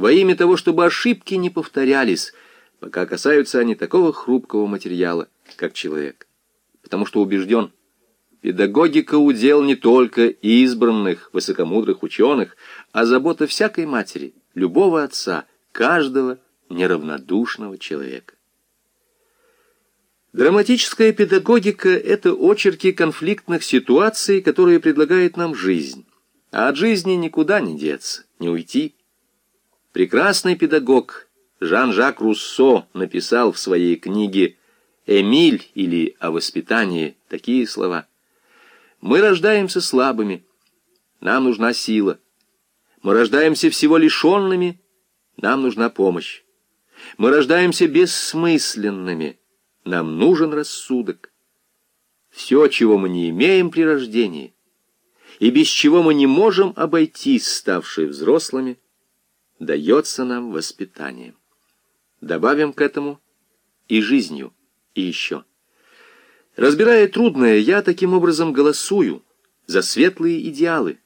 во имя того, чтобы ошибки не повторялись, пока касаются они такого хрупкого материала, как человек. Потому что убежден, педагогика удел не только избранных, высокомудрых ученых, а забота всякой матери, любого отца, каждого неравнодушного человека. Драматическая педагогика — это очерки конфликтных ситуаций, которые предлагает нам жизнь. А от жизни никуда не деться, не уйти. Прекрасный педагог Жан-Жак Руссо написал в своей книге «Эмиль» или «О воспитании» такие слова. «Мы рождаемся слабыми, нам нужна сила. Мы рождаемся всего лишенными, нам нужна помощь. Мы рождаемся бессмысленными, нам нужен рассудок. Все, чего мы не имеем при рождении, и без чего мы не можем обойтись, ставшие взрослыми, дается нам воспитанием. Добавим к этому и жизнью, и еще. Разбирая трудное, я таким образом голосую за светлые идеалы,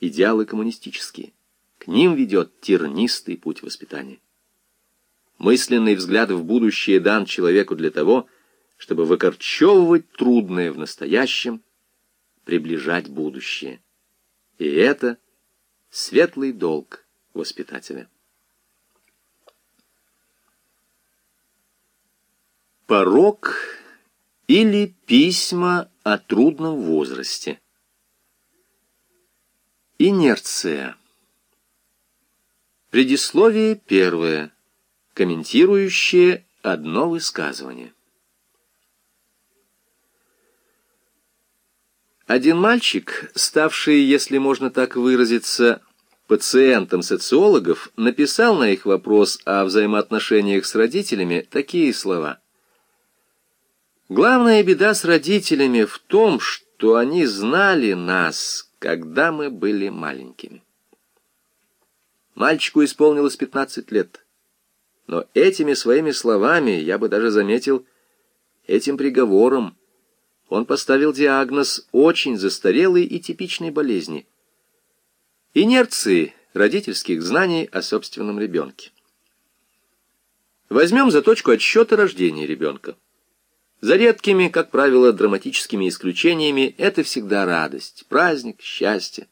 идеалы коммунистические. К ним ведет тернистый путь воспитания. Мысленный взгляд в будущее дан человеку для того, чтобы выкорчевывать трудное в настоящем, приближать будущее. И это светлый долг воспитателя. Порог или письма о трудном возрасте. Инерция. Предисловие первое комментирующее одно высказывание. Один мальчик, ставший, если можно так выразиться, пациентом социологов, написал на их вопрос о взаимоотношениях с родителями такие слова. «Главная беда с родителями в том, что они знали нас, когда мы были маленькими». Мальчику исполнилось 15 лет. Но этими своими словами, я бы даже заметил, этим приговором, он поставил диагноз очень застарелой и типичной болезни. Инерции родительских знаний о собственном ребенке. Возьмем за точку отсчета рождения ребенка. За редкими, как правило, драматическими исключениями, это всегда радость, праздник, счастье.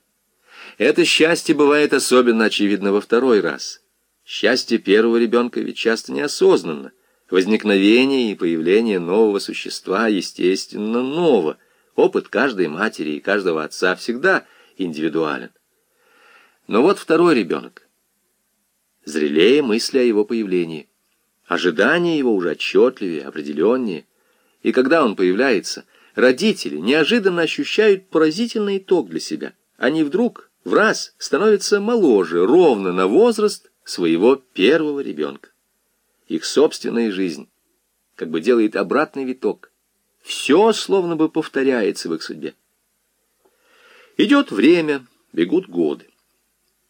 Это счастье бывает особенно очевидно во второй раз – Счастье первого ребенка ведь часто неосознанно. Возникновение и появление нового существа, естественно, ново. Опыт каждой матери и каждого отца всегда индивидуален. Но вот второй ребенок. Зрелее мысли о его появлении. Ожидание его уже отчетливее, определеннее. И когда он появляется, родители неожиданно ощущают поразительный итог для себя. Они вдруг, в раз, становятся моложе, ровно на возраст, своего первого ребенка. Их собственная жизнь как бы делает обратный виток. Все словно бы повторяется в их судьбе. Идет время, бегут годы.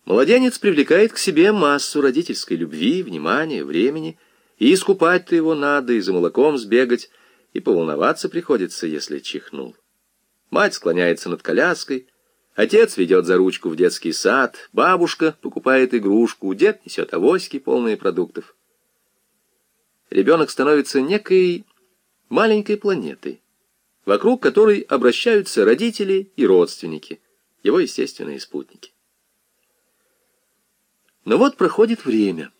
Младенец привлекает к себе массу родительской любви, внимания, времени, и искупать-то его надо, и за молоком сбегать, и поволноваться приходится, если чихнул. Мать склоняется над коляской, Отец ведет за ручку в детский сад, бабушка покупает игрушку, дед несет авоськи, полные продуктов. Ребенок становится некой маленькой планетой, вокруг которой обращаются родители и родственники, его естественные спутники. Но вот проходит время.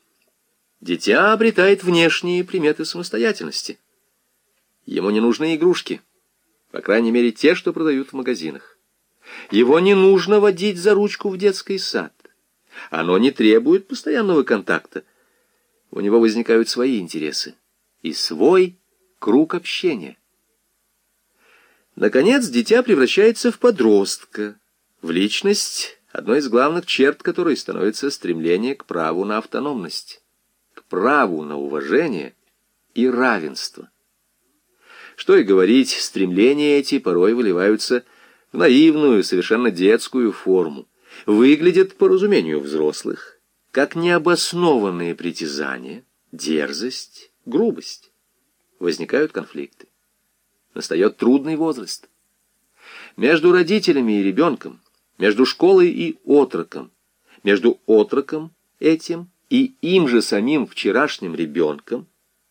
Дитя обретает внешние приметы самостоятельности. Ему не нужны игрушки, по крайней мере, те, что продают в магазинах. Его не нужно водить за ручку в детский сад. Оно не требует постоянного контакта. У него возникают свои интересы и свой круг общения. Наконец, дитя превращается в подростка, в личность, одной из главных черт которой становится стремление к праву на автономность, к праву на уважение и равенство. Что и говорить, стремления эти порой выливаются в наивную, совершенно детскую форму, выглядят, по разумению взрослых, как необоснованные притязания, дерзость, грубость. Возникают конфликты. Настает трудный возраст. Между родителями и ребенком, между школой и отроком, между отроком этим и им же самим вчерашним ребенком,